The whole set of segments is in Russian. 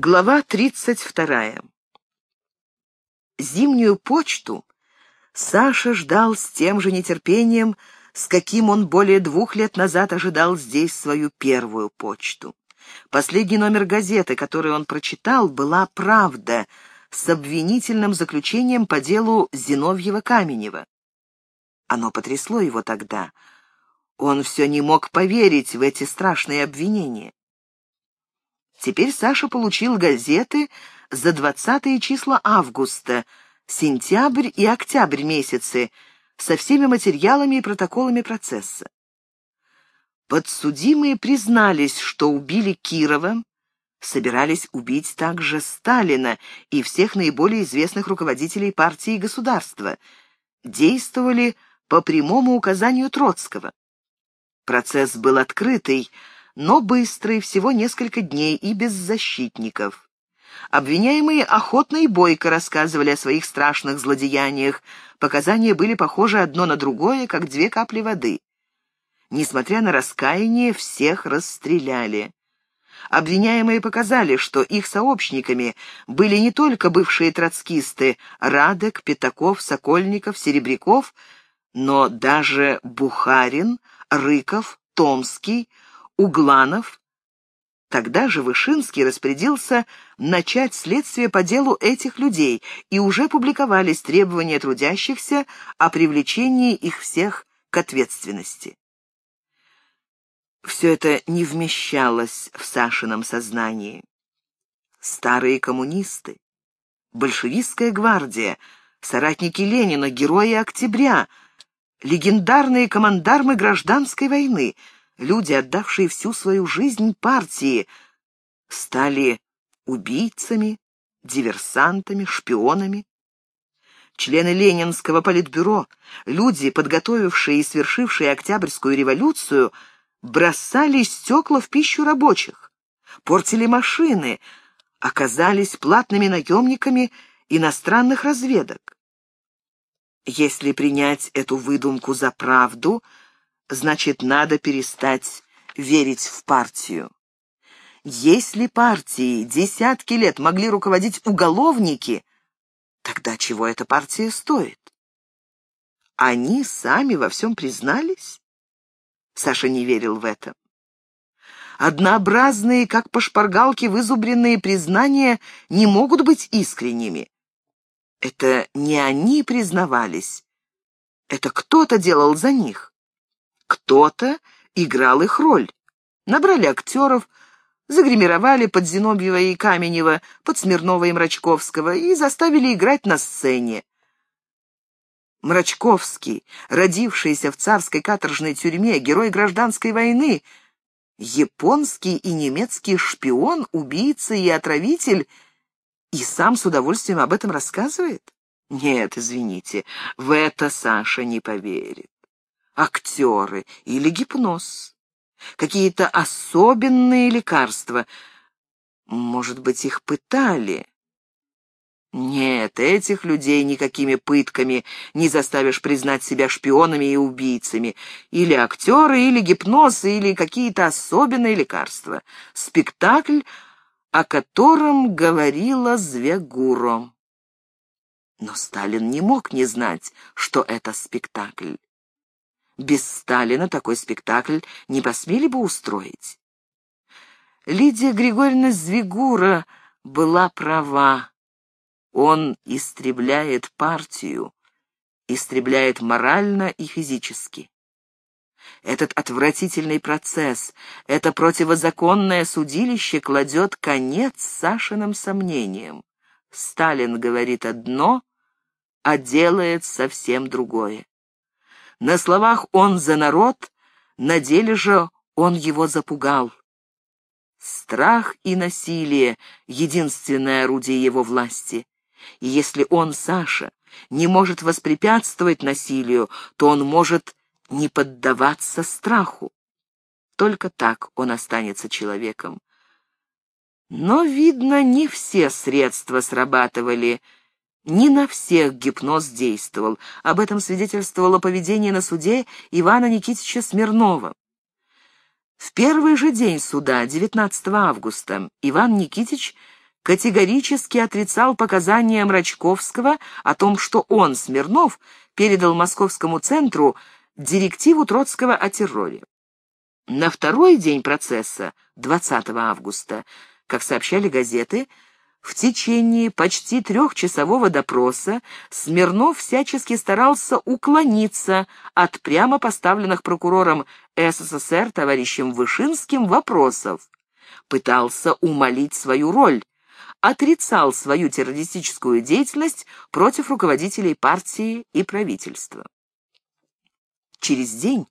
Глава 32. Зимнюю почту Саша ждал с тем же нетерпением, с каким он более двух лет назад ожидал здесь свою первую почту. Последний номер газеты, который он прочитал, была «Правда» с обвинительным заключением по делу Зиновьева-Каменева. Оно потрясло его тогда. Он все не мог поверить в эти страшные обвинения. Теперь Саша получил газеты за двадцатые числа августа, сентябрь и октябрь месяцы со всеми материалами и протоколами процесса. Подсудимые признались, что убили Кирова, собирались убить также Сталина и всех наиболее известных руководителей партии и государства, действовали по прямому указанию Троцкого. Процесс был открытый, но быстрый, всего несколько дней и без защитников. Обвиняемые охотно и бойко рассказывали о своих страшных злодеяниях, показания были похожи одно на другое, как две капли воды. Несмотря на раскаяние, всех расстреляли. Обвиняемые показали, что их сообщниками были не только бывшие троцкисты Радек, Пятаков, Сокольников, Серебряков, но даже Бухарин, Рыков, Томский, Угланов. Тогда же Вышинский распорядился начать следствие по делу этих людей, и уже публиковались требования трудящихся о привлечении их всех к ответственности. Все это не вмещалось в Сашином сознании. Старые коммунисты, большевистская гвардия, соратники Ленина, герои октября, легендарные командармы гражданской войны — люди, отдавшие всю свою жизнь партии, стали убийцами, диверсантами, шпионами. Члены Ленинского политбюро, люди, подготовившие и свершившие Октябрьскую революцию, бросали стекла в пищу рабочих, портили машины, оказались платными наемниками иностранных разведок. Если принять эту выдумку за правду — значит, надо перестать верить в партию. Если партии десятки лет могли руководить уголовники, тогда чего эта партия стоит? Они сами во всем признались? Саша не верил в это. Однообразные, как по шпаргалке вызубренные признания не могут быть искренними. Это не они признавались, это кто-то делал за них. Кто-то играл их роль. Набрали актеров, загримировали под Зиновьева и Каменева, под Смирнова и Мрачковского и заставили играть на сцене. Мрачковский, родившийся в царской каторжной тюрьме, герой гражданской войны, японский и немецкий шпион, убийца и отравитель, и сам с удовольствием об этом рассказывает? Нет, извините, в это Саша не поверит актеры или гипноз. Какие-то особенные лекарства. Может быть, их пытали? Нет, этих людей никакими пытками не заставишь признать себя шпионами и убийцами. Или актеры, или гипноз, или какие-то особенные лекарства. Спектакль, о котором говорила Звегуро. Но Сталин не мог не знать, что это спектакль. Без Сталина такой спектакль не посмели бы устроить. Лидия Григорьевна Звигура была права. Он истребляет партию, истребляет морально и физически. Этот отвратительный процесс, это противозаконное судилище кладет конец Сашиным сомнениям. Сталин говорит одно, а делает совсем другое. На словах он за народ, на деле же он его запугал. Страх и насилие — единственное орудие его власти. И если он, Саша, не может воспрепятствовать насилию, то он может не поддаваться страху. Только так он останется человеком. Но, видно, не все средства срабатывали, — не на всех гипноз действовал. Об этом свидетельствовало поведение на суде Ивана Никитича Смирнова. В первый же день суда, 19 августа, Иван Никитич категорически отрицал показания Мрачковского о том, что он, Смирнов, передал Московскому центру директиву Троцкого о терроре. На второй день процесса, 20 августа, как сообщали газеты, в течение почти трехчасового допроса Смирнов всячески старался уклониться от прямо поставленных прокурором СССР товарищем Вышинским вопросов, пытался умолить свою роль, отрицал свою террористическую деятельность против руководителей партии и правительства. Через день,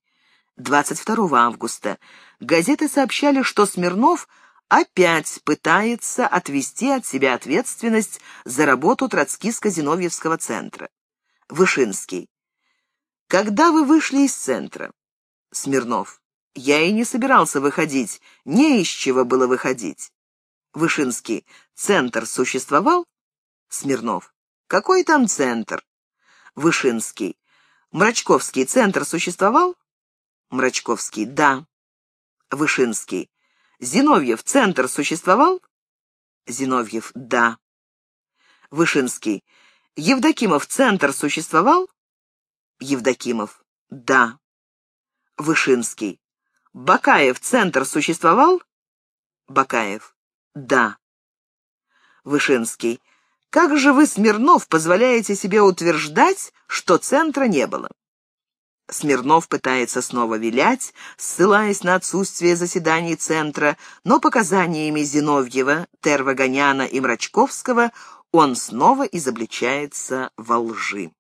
22 августа, газеты сообщали, что Смирнов опять пытается отвести от себя ответственность за работу Троцкиско-Зиновьевского центра. Вышинский. Когда вы вышли из центра? Смирнов. Я и не собирался выходить, не из чего было выходить. Вышинский. Центр существовал? Смирнов. Какой там центр? Вышинский. Мрачковский центр существовал? Мрачковский. Да. Вышинский. Зиновьев центр существовал? Зиновьев. Да. Вышинский. Евдокимов центр существовал? Евдокимов. Да. Вышинский. Бакаев центр существовал? Бакаев. Да. Вышинский. Как же вы, Смирнов, позволяете себе утверждать, что центра не было? Смирнов пытается снова вилять, ссылаясь на отсутствие заседаний Центра, но показаниями Зиновьева, Тервагоняна и Мрачковского он снова изобличается во лжи.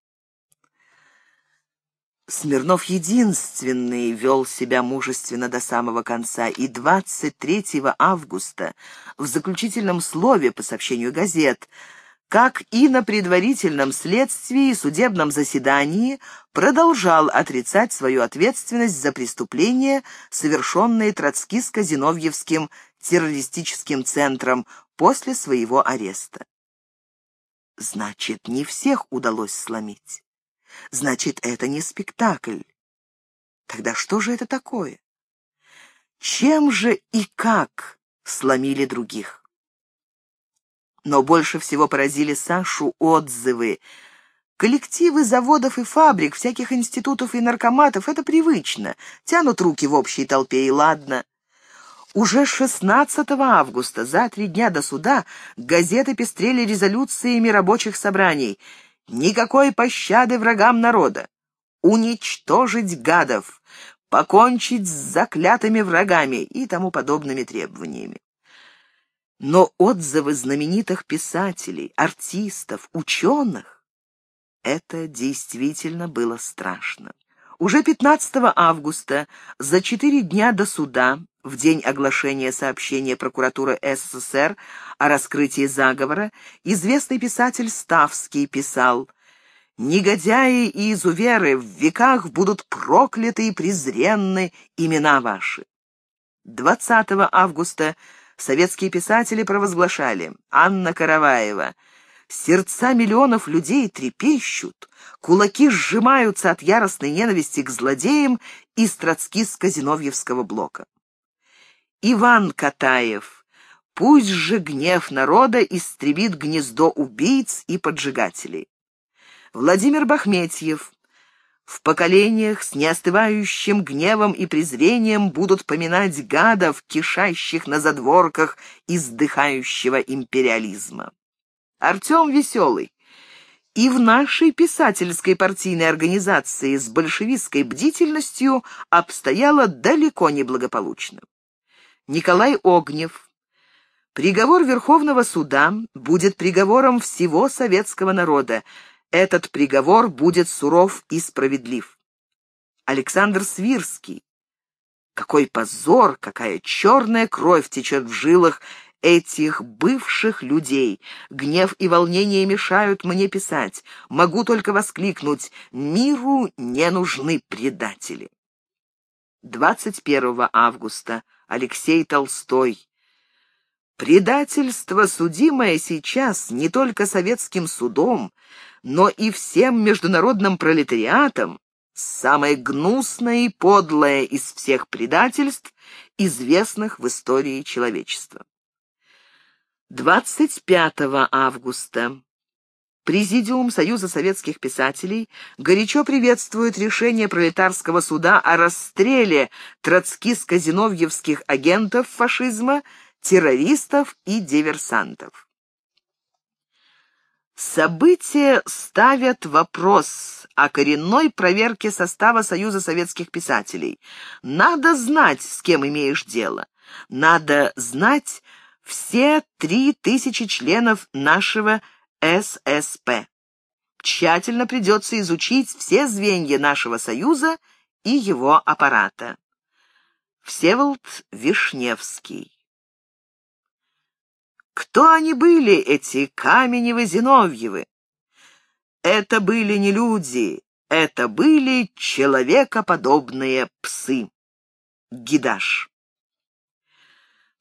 Смирнов единственный вел себя мужественно до самого конца, и 23 августа в заключительном слове по сообщению газет как и на предварительном следствии и судебном заседании продолжал отрицать свою ответственность за преступления, совершенные Троцкиско-Зиновьевским террористическим центром после своего ареста. Значит, не всех удалось сломить. Значит, это не спектакль. Тогда что же это такое? Чем же и как сломили других? Но больше всего поразили Сашу отзывы. Коллективы заводов и фабрик, всяких институтов и наркоматов — это привычно. Тянут руки в общей толпе, и ладно. Уже 16 августа, за три дня до суда, газеты пестрели резолюциями рабочих собраний. Никакой пощады врагам народа. Уничтожить гадов, покончить с заклятыми врагами и тому подобными требованиями. Но отзывы знаменитых писателей, артистов, ученых — это действительно было страшно. Уже 15 августа, за четыре дня до суда, в день оглашения сообщения прокуратуры СССР о раскрытии заговора, известный писатель Ставский писал «Негодяи и изуверы в веках будут прокляты и презренны имена ваши». 20 августа советские писатели провозглашали «Анна Караваева». Сердца миллионов людей трепещут, кулаки сжимаются от яростной ненависти к злодеям из троцкистско-зиновьевского блока. Иван Катаев. Пусть же гнев народа истребит гнездо убийц и поджигателей. Владимир Бахметьев. В поколениях с неостывающим гневом и презрением будут поминать гадов, кишащих на задворках издыхающего империализма. Артем Веселый. И в нашей писательской партийной организации с большевистской бдительностью обстояло далеко не благополучно. Николай Огнев. Приговор Верховного суда будет приговором всего советского народа, этот приговор будет суров и справедлив. Александр Свирский. Какой позор, какая черная кровь течет в жилах этих бывших людей. Гнев и волнение мешают мне писать. Могу только воскликнуть «Миру не нужны предатели». 21 августа. Алексей Толстой. Предательство, судимое сейчас не только советским судом, но и всем международным пролетариатом, самое гнусное и подлое из всех предательств, известных в истории человечества. 25 августа. Президиум Союза советских писателей горячо приветствует решение пролетарского суда о расстреле троцкистско-зиновьевских агентов фашизма, террористов и диверсантов. События ставят вопрос о коренной проверке состава Союза советских писателей. Надо знать, с кем имеешь дело. Надо знать все три тысячи членов нашего ССП. Тщательно придется изучить все звенья нашего союза и его аппарата. Всеволод Вишневский Кто они были, эти Каменевы-Зиновьевы? Это были не люди, это были человекоподобные псы. Гидаш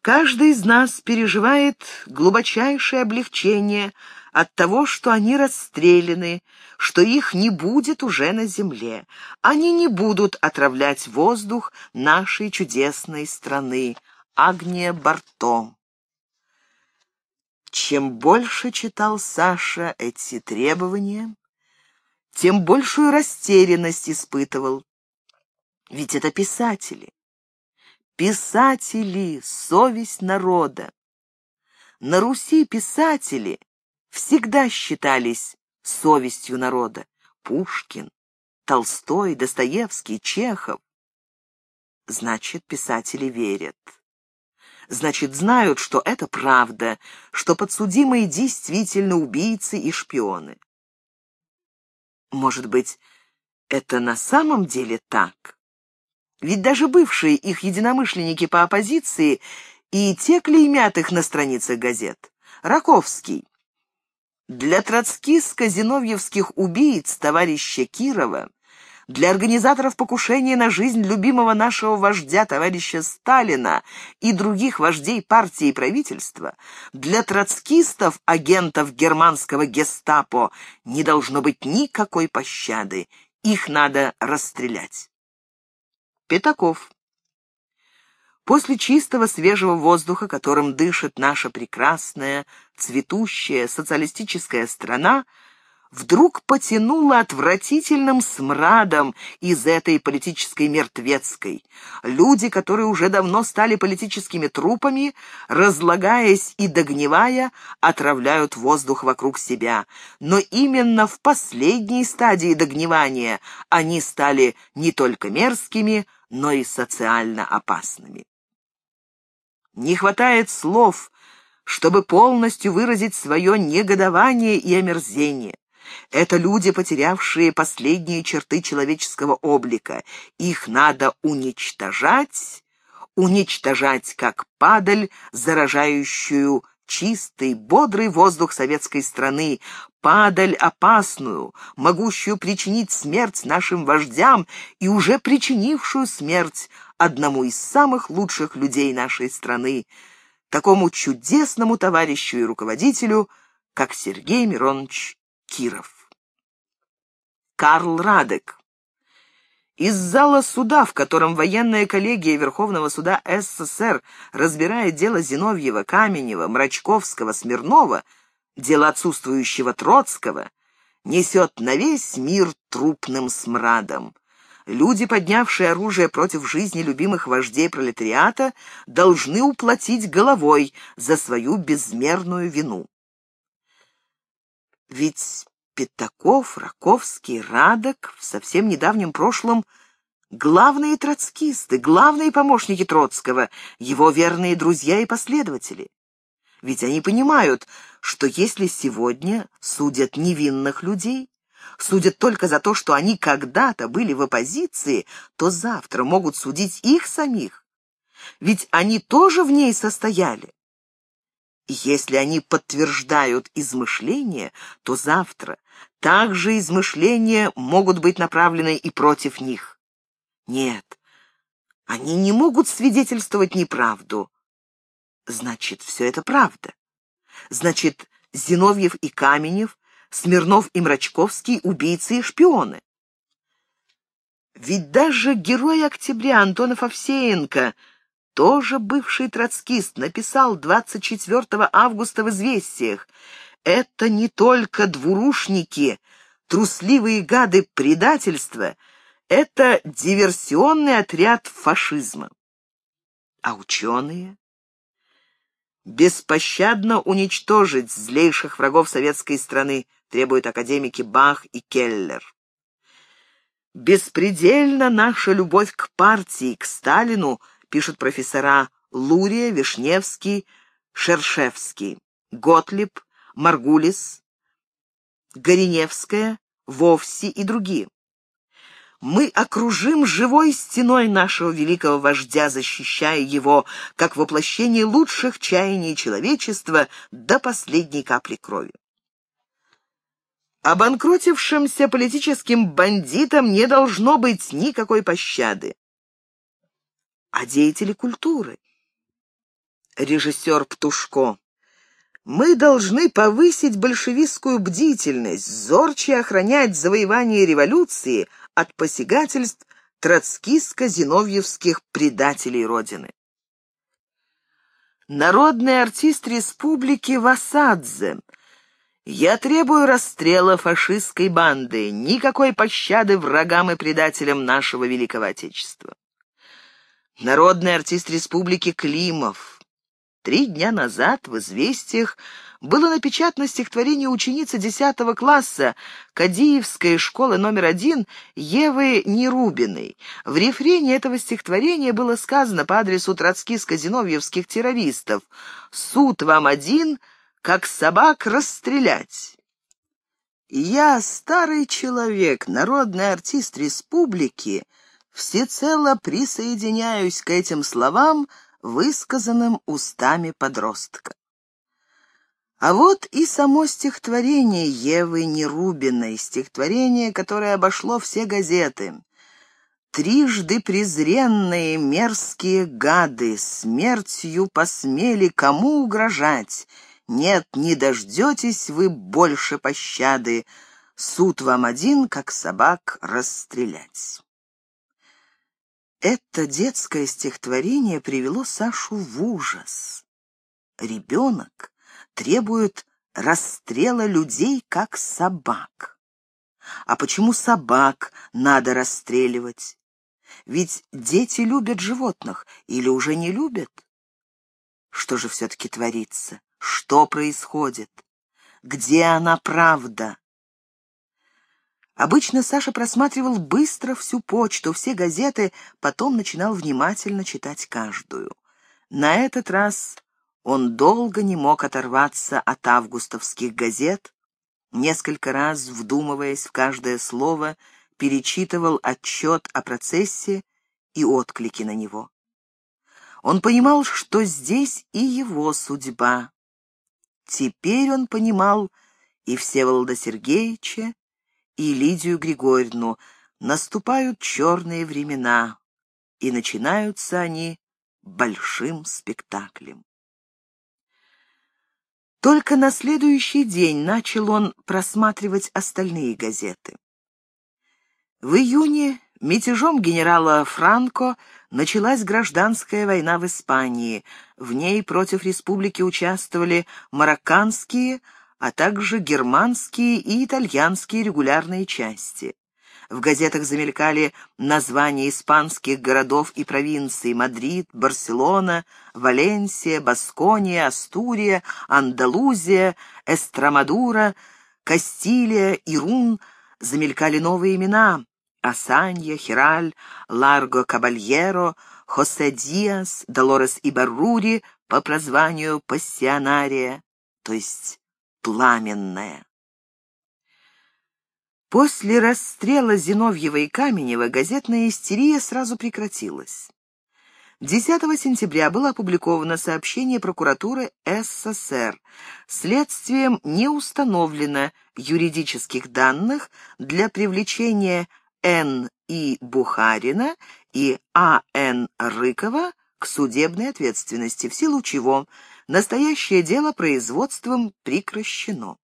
Каждый из нас переживает глубочайшее облегчение от того, что они расстреляны, что их не будет уже на земле. Они не будут отравлять воздух нашей чудесной страны. Агния Барто. Чем больше читал Саша эти требования, тем большую растерянность испытывал. Ведь это писатели. Писатели — совесть народа. На Руси писатели всегда считались совестью народа. Пушкин, Толстой, Достоевский, Чехов. Значит, писатели верят. Значит, знают, что это правда, что подсудимые действительно убийцы и шпионы. Может быть, это на самом деле так? Ведь даже бывшие их единомышленники по оппозиции и те клеймят их на страницах газет. Раковский. Для троцкистско-зиновьевских убийц товарища Кирова, для организаторов покушения на жизнь любимого нашего вождя товарища Сталина и других вождей партии и правительства, для троцкистов, агентов германского гестапо, не должно быть никакой пощады, их надо расстрелять. Пятаков. После чистого свежего воздуха, которым дышит наша прекрасная, цветущая социалистическая страна, вдруг потянуло отвратительным смрадом из этой политической мертвецкой. Люди, которые уже давно стали политическими трупами, разлагаясь и догнивая, отравляют воздух вокруг себя. Но именно в последней стадии догнивания они стали не только мерзкими, но и социально опасными. Не хватает слов, чтобы полностью выразить свое негодование и омерзение. Это люди, потерявшие последние черты человеческого облика. Их надо уничтожать, уничтожать как падаль, заражающую чистый, бодрый воздух советской страны, падаль опасную, могущую причинить смерть нашим вождям и уже причинившую смерть одному из самых лучших людей нашей страны, такому чудесному товарищу и руководителю, как Сергей Миронович Киров. Карл Радек из зала суда, в котором военная коллегия Верховного суда СССР разбирает дело Зиновьева, Каменева, Мрачковского, Смирнова, дело отсутствующего Троцкого, несет на весь мир трупным смрадом. Люди, поднявшие оружие против жизни любимых вождей пролетариата, должны уплатить головой за свою безмерную вину. Ведь Пятаков, Раковский, Радок в совсем недавнем прошлом главные троцкисты, главные помощники Троцкого, его верные друзья и последователи. Ведь они понимают, что если сегодня судят невинных людей, судят только за то, что они когда-то были в оппозиции, то завтра могут судить их самих. Ведь они тоже в ней состояли. Если они подтверждают измышления, то завтра также измышления могут быть направлены и против них. Нет, они не могут свидетельствовать неправду. Значит, все это правда. Значит, Зиновьев и Каменев, Смирнов и Мрачковский — убийцы и шпионы. Ведь даже герой октября Антонов Овсеенко тоже бывший троцкист, написал 24 августа в «Известиях». Это не только двурушники, трусливые гады предательства, это диверсионный отряд фашизма. А ученые? Беспощадно уничтожить злейших врагов советской страны, требуют академики Бах и Келлер. Беспредельна наша любовь к партии, к Сталину, пишут профессора Лурия, Вишневский, Шершевский, Готлиб, Маргулис, Гориневская, Вовси и другие. Мы окружим живой стеной нашего великого вождя, защищая его, как воплощение лучших чаяний человечества до последней капли крови. Обанкротившимся политическим бандитам не должно быть никакой пощады. А деятели культуры? Режиссер Птушко. Мы должны повысить большевистскую бдительность, зорче охранять завоевание революции от посягательств троцкистско-зиновьевских предателей Родины. Народный артист республики Васадзе – я требую расстрела фашистской банды, никакой пощады врагам и предателям нашего великого Отечества. Народный артист республики Климов. Три дня назад в «Известиях» было напечатано стихотворение ученицы 10 класса Кадиевской школы номер один Евы Нерубиной. В рефрене этого стихотворения было сказано по адресу троцкиско-зиновьевских террористов «Суд вам один», как собак расстрелять. Я, старый человек, народный артист республики, всецело присоединяюсь к этим словам, высказанным устами подростка. А вот и само стихотворение Евы Нерубиной, стихотворение, которое обошло все газеты. Трижды презренные мерзкие гады смертью посмели кому угрожать, нет, не дождетесь вы больше пощады. Суд вам один, как собак, расстрелять. Это детское стихотворение привело Сашу в ужас. Ребенок требует расстрела людей, как собак. А почему собак надо расстреливать? Ведь дети любят животных или уже не любят? Что же все-таки творится? Что происходит? Где она правда? Обычно Саша просматривал быстро всю почту, все газеты, потом начинал внимательно читать каждую. На этот раз он долго не мог оторваться от августовских газет, несколько раз, вдумываясь в каждое слово, перечитывал отчет о процессе и отклики на него. Он понимал, что здесь и его судьба. Теперь он понимал и Всеволода Сергеевича, и Лидию Григорьевну. Наступают черные времена, и начинаются они большим спектаклем. Только на следующий день начал он просматривать остальные газеты. В июне мятежом генерала Франко началась гражданская война в Испании. В ней против республики участвовали марокканские, а также германские и итальянские регулярные части. В газетах замелькали названия испанских городов и провинций Мадрид, Барселона, Валенсия, Баскония, Астурия, Андалузия, Эстрамадура, Кастилия, Ирун. Замелькали новые имена Асанья, Хираль, Ларго Кабальеро, Хосе Диас, Долорес Ибаррури по прозванию Пассионария, то есть Пламенная. После расстрела Зиновьева и Каменева газетная истерия сразу прекратилась. 10 сентября было опубликовано сообщение прокуратуры СССР. Следствием не установлено юридических данных для привлечения Н. И. Бухарина и А. Н. Рыкова к судебной ответственности, в силу чего настоящее дело производством прекращено.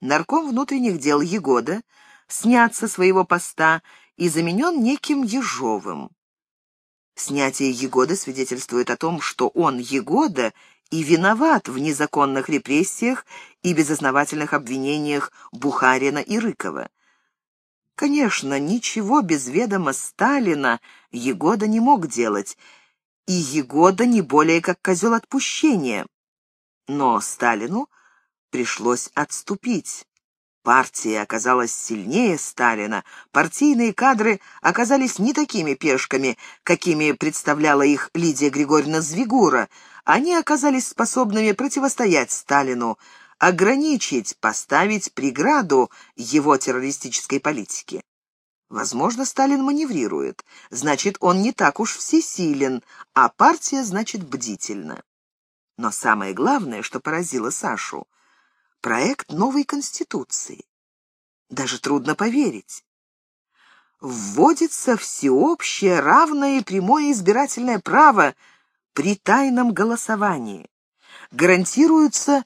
Нарком внутренних дел Егода снят со своего поста и заменен неким Ежовым. Снятие Егоды свидетельствует о том, что он, Егода, и виноват в незаконных репрессиях и безосновательных обвинениях Бухарина и Рыкова. Конечно, ничего без ведома Сталина Егода не мог делать, и Егода не более как козел отпущения. Но Сталину пришлось отступить. Партия оказалась сильнее Сталина, партийные кадры оказались не такими пешками, какими представляла их Лидия Григорьевна Звигура, они оказались способными противостоять Сталину, ограничить, поставить преграду его террористической политике. Возможно, Сталин маневрирует, значит, он не так уж всесилен, а партия, значит, бдительна. Но самое главное, что поразило Сашу, проект новой Конституции. Даже трудно поверить. Вводится всеобщее, равное и прямое избирательное право при тайном голосовании. Гарантируются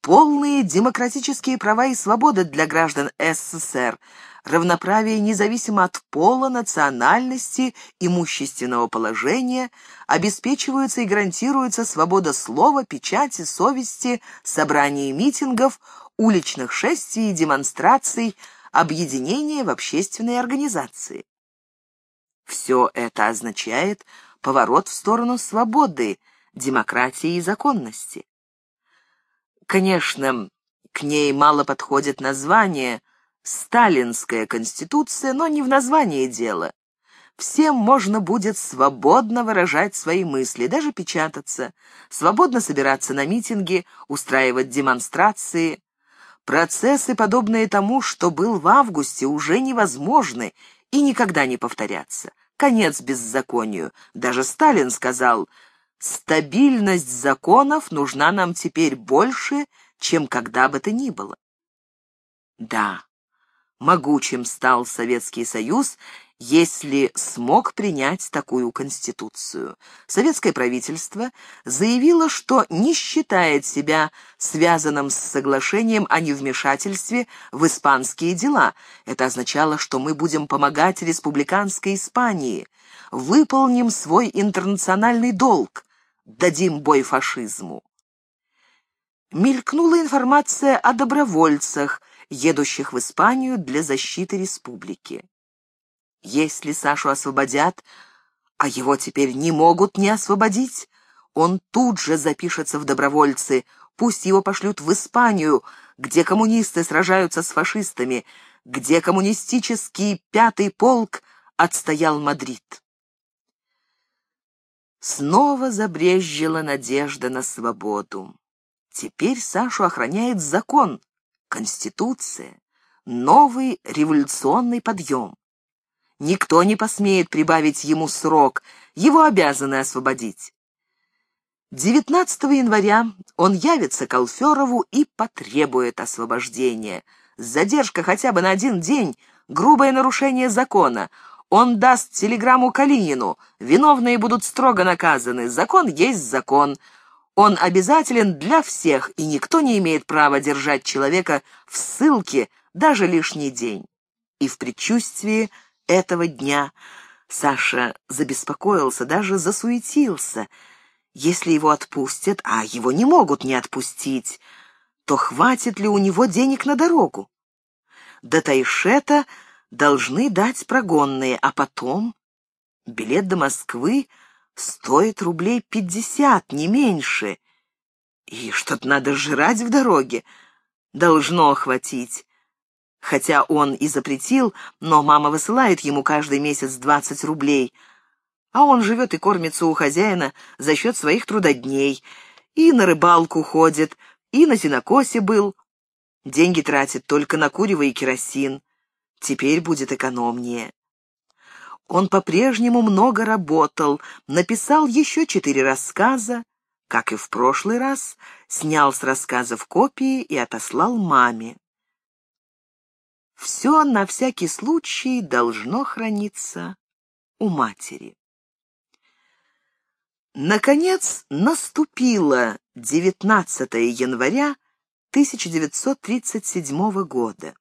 полные демократические права и свободы для граждан СССР, равноправие независимо от пола, национальности, имущественного положения, обеспечиваются и гарантируется свобода слова, печати, совести, собраний и митингов, уличных шествий и демонстраций, объединения в общественные организации. Все это означает поворот в сторону свободы, демократии и законности. Конечно, к ней мало подходит название «Сталинская конституция», но не в названии дело. Всем можно будет свободно выражать свои мысли, даже печататься, свободно собираться на митинги, устраивать демонстрации. Процессы, подобные тому, что был в августе, уже невозможны и никогда не повторятся. Конец беззаконию. Даже Сталин сказал, стабильность законов нужна нам теперь больше, чем когда бы то ни было. Да, могучим стал Советский Союз, если смог принять такую конституцию. Советское правительство заявило, что не считает себя связанным с соглашением о невмешательстве в испанские дела. Это означало, что мы будем помогать республиканской Испании, выполним свой интернациональный долг, дадим бой фашизму. Мелькнула информация о добровольцах, едущих в Испанию для защиты республики. Если Сашу освободят, а его теперь не могут не освободить, он тут же запишется в добровольцы, пусть его пошлют в Испанию, где коммунисты сражаются с фашистами, где коммунистический пятый полк отстоял Мадрид. Снова забрезжила надежда на свободу. Теперь Сашу охраняет закон, конституция, новый революционный подъем. Никто не посмеет прибавить ему срок, его обязаны освободить. 19 января он явится к Алферову и потребует освобождения. Задержка хотя бы на один день — грубое нарушение закона. Он даст телеграмму Калинину. Виновные будут строго наказаны. Закон есть закон. Он обязателен для всех, и никто не имеет права держать человека в ссылке даже лишний день. И в предчувствии этого дня Саша забеспокоился, даже засуетился. Если его отпустят, а его не могут не отпустить, то хватит ли у него денег на дорогу? До Тайшета должны дать прогонные, а потом билет до Москвы стоит рублей пятьдесят, не меньше. И что-то надо жрать в дороге. Должно хватить. Хотя он и запретил, но мама высылает ему каждый месяц двадцать рублей. А он живет и кормится у хозяина за счет своих трудодней. И на рыбалку ходит, и на сенокосе был. Деньги тратит только на курево и керосин. Теперь будет экономнее. Он по-прежнему много работал, написал еще четыре рассказа, как и в прошлый раз, снял с рассказов копии и отослал маме. Все на всякий случай должно храниться у матери. Наконец наступило 19 января 1937 года.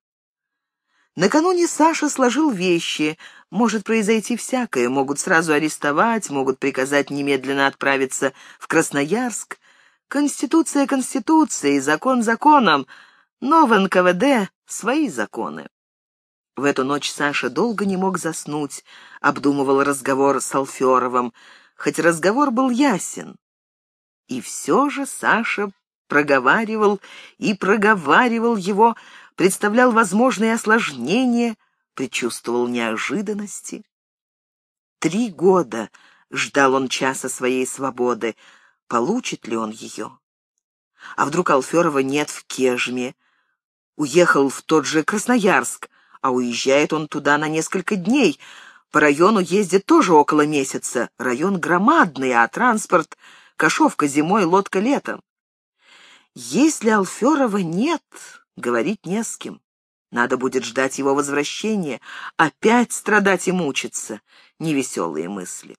Накануне Саша сложил вещи, Может произойти всякое, могут сразу арестовать, могут приказать немедленно отправиться в Красноярск. Конституция конституцией, закон законом, но в НКВД свои законы. В эту ночь Саша долго не мог заснуть, обдумывал разговор с Алферовым, хоть разговор был ясен. И все же Саша проговаривал и проговаривал его, представлял возможные осложнения, предчувствовал неожиданности. Три года ждал он часа своей свободы. Получит ли он ее? А вдруг Алферова нет в Кежме? Уехал в тот же Красноярск, а уезжает он туда на несколько дней. По району ездит тоже около месяца. Район громадный, а транспорт — кошовка зимой, лодка летом. Если Алферова нет, говорить не с кем. Надо будет ждать его возвращения, опять страдать и мучиться. Невеселые мысли.